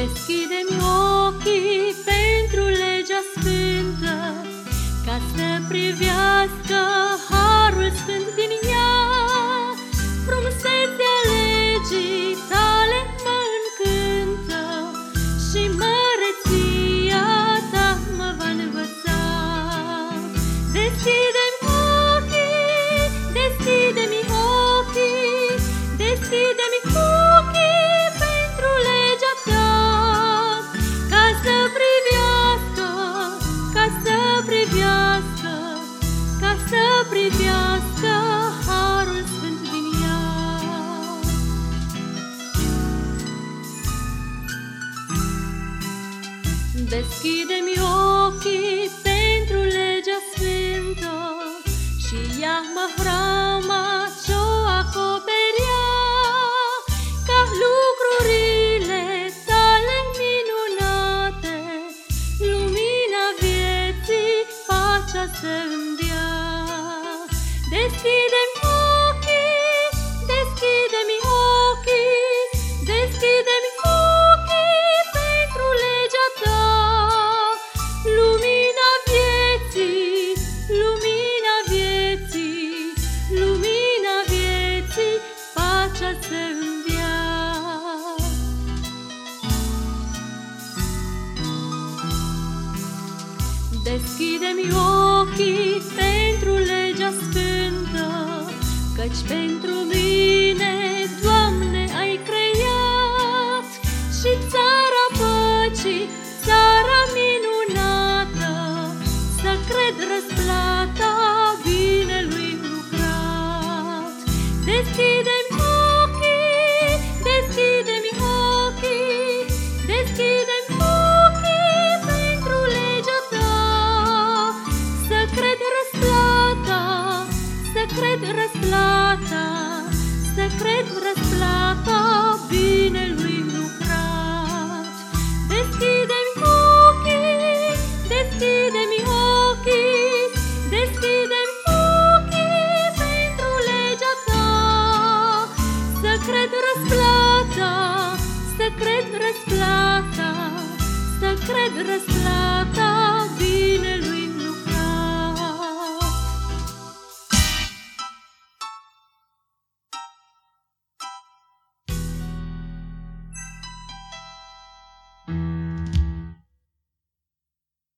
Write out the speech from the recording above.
Deschide-mi ochii pentru legea sfântă, ca să privească harul sfânt din ea. Frumusețea legii tale mă încântă și măreția ta mă va învăța. Deschide-mi Deschide-mi ochii pentru legea sfântă Și ia-mă hrama ce-o acoperea Ca lucrurile tale minunate Lumina vieții, pacea să-mi dea. Deschide-mi Deschide-mi ochii pentru legea sfântă, Căci pentru mine, Doamne, ai creat Și țara păcii, țara minunată, Să cred răsplata răsplata, să cred răsplata binelui lucrat. Deschide-mi ochii, deschide-mi ochii, deschide-mi ochii pentru legea ta, să cred răsplata, să cred răsplata, să cred răsplata binelui